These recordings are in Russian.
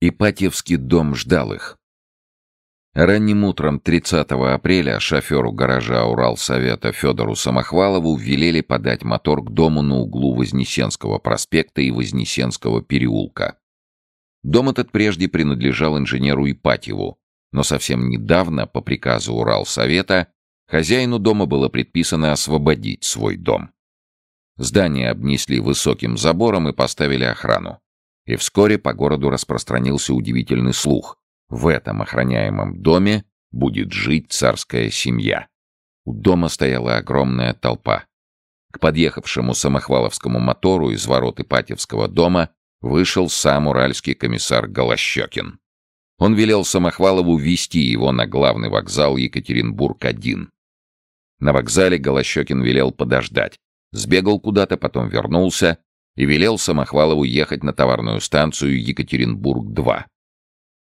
Ипатьевский дом ждал их. Ранним утром 30 апреля шоферу гаража Уралсовета Федору Самохвалову велели подать мотор к дому на углу Вознесенского проспекта и Вознесенского переулка. Дом этот прежде принадлежал инженеру Ипатьеву, но совсем недавно, по приказу Уралсовета, хозяину дома было предписано освободить свой дом. Здание обнесли высоким забором и поставили охрану. И вскоре по городу распространился удивительный слух. В этом охраняемом доме будет жить царская семья. У дома стояла огромная толпа. К подъехавшему самохваловскому мотору из ворот Ипатьевского дома вышел сам уральский комиссар Голощекин. Он велел Самохвалову вести его на главный вокзал Екатеринбург-1. На вокзале Голощекин велел подождать. Сбегал куда-то, потом вернулся и велел Самохвалову ехать на товарную станцию Екатеринбург-2.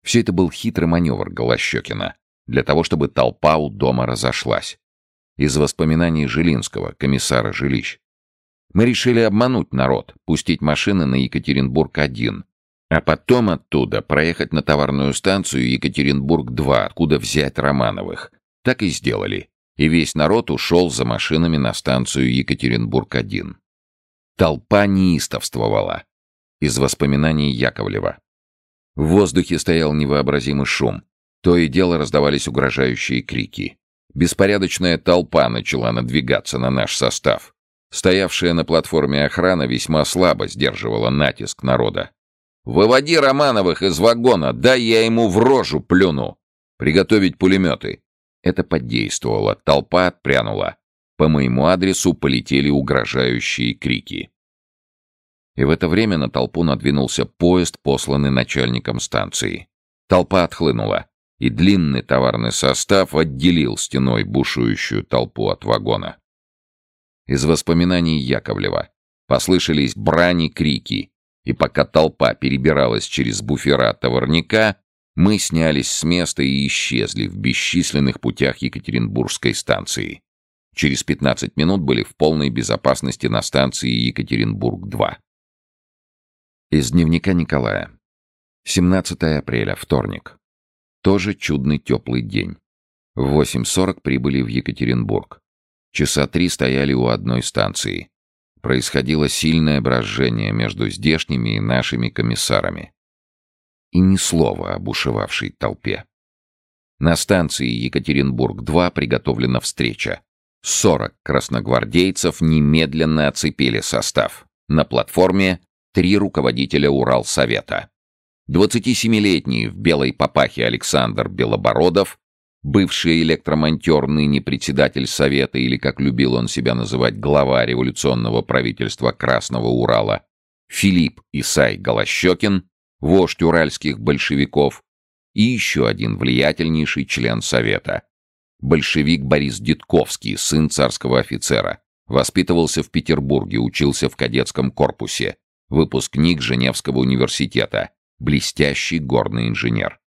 Все это был хитрый маневр Голощекина для того, чтобы толпа у дома разошлась. Из воспоминаний Жилинского, комиссара жилищ. Мы решили обмануть народ, пустить машины на Екатеринбург-1, а потом оттуда проехать на товарную станцию Екатеринбург-2, откуда взять Романовых. Так и сделали. И весь народ ушел за машинами на станцию Екатеринбург-1. Толпа неистовствовала. Из воспоминаний Яковлева. В воздухе стоял невообразимый шум. То и дело раздавались угрожающие крики. Беспорядочная толпа начала надвигаться на наш состав. Стоявшая на платформе охрана весьма слабо сдерживала натиск народа. «Выводи Романовых из вагона, дай я ему в рожу плюну! Приготовить пулеметы!» Это подействовало, толпа отпрянула. По моему адресу полетели угрожающие крики. И в это время на толпу надвинулся поезд, посланный начальником станции. Толпа отхлынула, и длинный товарный состав отделил стеной бушующую толпу от вагона. Из воспоминаний Яковлева послышались брани, крики, и пока толпа перебиралась через буфера товарника, мы снялись с места и исчезли в бесчисленных путях Екатеринбургской станции. Через 15 минут были в полной безопасности на станции Екатеринбург-2. Из дневника Николая. 17 апреля, вторник. Тоже чудный теплый день. В 8.40 прибыли в Екатеринбург. Часа три стояли у одной станции. Происходило сильное брожение между здешними и нашими комиссарами. И ни слова об ушевавшей толпе. На станции Екатеринбург-2 приготовлена встреча. 40 красногвардейцев немедленно оцепили состав. На платформе три руководителя Уралсовета. 27-летний в белой папахе Александр Белобородов, бывший электромонтер, ныне председатель Совета, или, как любил он себя называть, глава революционного правительства Красного Урала, Филипп Исай Голощекин, вождь уральских большевиков, и еще один влиятельнейший член Совета, Большевик Борис Дедковский, сын царского офицера. Воспитывался в Петербурге, учился в кадетском корпусе. Выпускник Женевского университета. Блестящий горный инженер.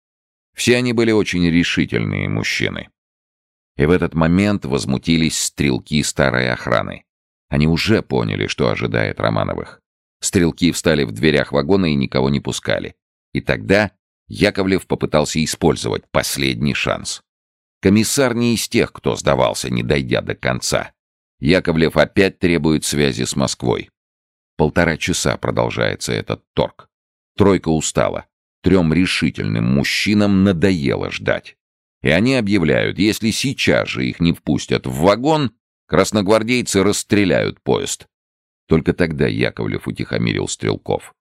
Все они были очень решительные мужчины. И в этот момент возмутились стрелки старой охраны. Они уже поняли, что ожидает Романовых. Стрелки встали в дверях вагона и никого не пускали. И тогда Яковлев попытался использовать последний шанс. Комиссар не из тех, кто сдавался, не дойдя до конца. Яковлев опять требует связи с Москвой. Полтора часа продолжается этот торг. Тройка устала. Трем решительным мужчинам надоело ждать. И они объявляют, если сейчас же их не впустят в вагон, красногвардейцы расстреляют поезд. Только тогда Яковлев утихомирил стрелков.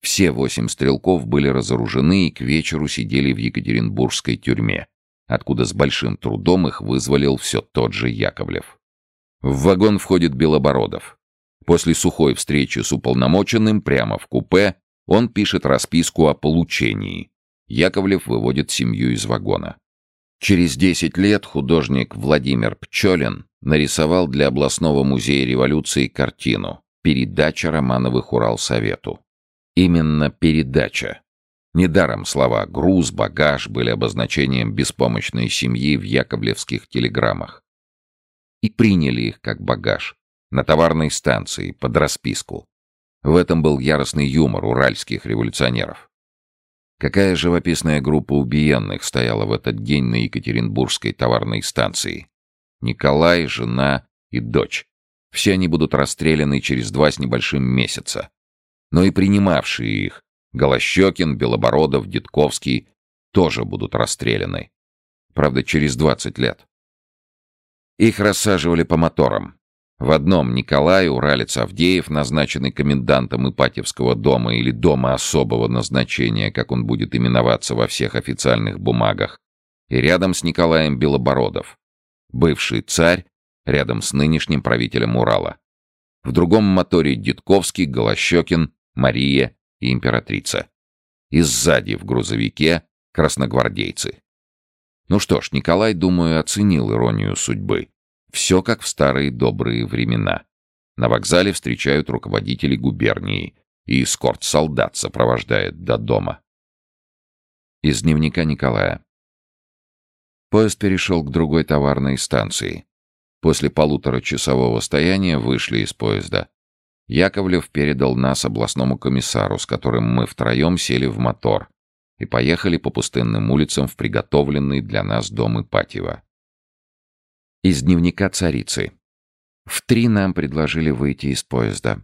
Все восемь стрелков были разоружены и к вечеру сидели в Екатеринбургской тюрьме откуда с большим трудом их вызволил все тот же Яковлев. В вагон входит Белобородов. После сухой встречи с уполномоченным прямо в купе он пишет расписку о получении. Яковлев выводит семью из вагона. Через 10 лет художник Владимир Пчелин нарисовал для областного музея революции картину «Передача Романовых Уралсовету». Именно передача, Недаром слова «груз», «багаж» были обозначением беспомощной семьи в яковлевских телеграммах. И приняли их как багаж на товарной станции под расписку. В этом был яростный юмор уральских революционеров. Какая живописная группа убиенных стояла в этот день на Екатеринбургской товарной станции. Николай, жена и дочь. Все они будут расстреляны через два с небольшим месяца. Но и принимавшие их, Голощекин, Белобородов, Дедковский, тоже будут расстреляны. Правда, через 20 лет. Их рассаживали по моторам. В одном Николай, уралец Авдеев, назначенный комендантом Ипатьевского дома или дома особого назначения, как он будет именоваться во всех официальных бумагах, и рядом с Николаем Белобородов, бывший царь, рядом с нынешним правителем Урала. В другом моторе Дедковский, Голощекин, Мария и императрица. И сзади в грузовике красногвардейцы. Ну что ж, Николай, думаю, оценил иронию судьбы. Все как в старые добрые времена. На вокзале встречают руководители губернии, и эскорт солдат сопровождает до дома. Из дневника Николая. Поезд перешел к другой товарной станции. После полуторачасового стояния вышли из поезда. Яковлев передал нас областному комиссару, с которым мы втроем сели в мотор и поехали по пустынным улицам в приготовленный для нас дом Ипатьева. Из дневника царицы. В три нам предложили выйти из поезда.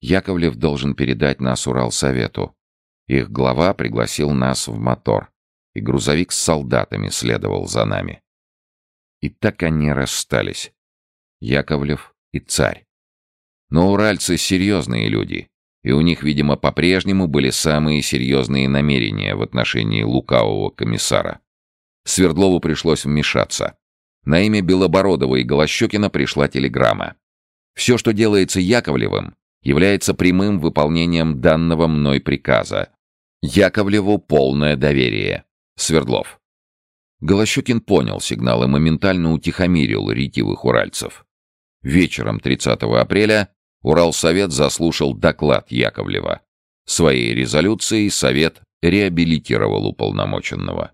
Яковлев должен передать нас Уралсовету. Их глава пригласил нас в мотор, и грузовик с солдатами следовал за нами. И так они расстались. Яковлев и царь. Но уральцы серьезные люди, и у них, видимо, по-прежнему были самые серьезные намерения в отношении лукавого комиссара. Свердлову пришлось вмешаться. На имя Белобородова и Голощекина пришла телеграмма. Все, что делается Яковлевым, является прямым выполнением данного мной приказа. Яковлеву полное доверие. Свердлов. Голощекин понял сигнал и моментально утихомирил ретивых уральцев. Вечером 30 апреля Уралсовет заслушал доклад Яковлева. Своей резолюцией Совет реабилитировал уполномоченного.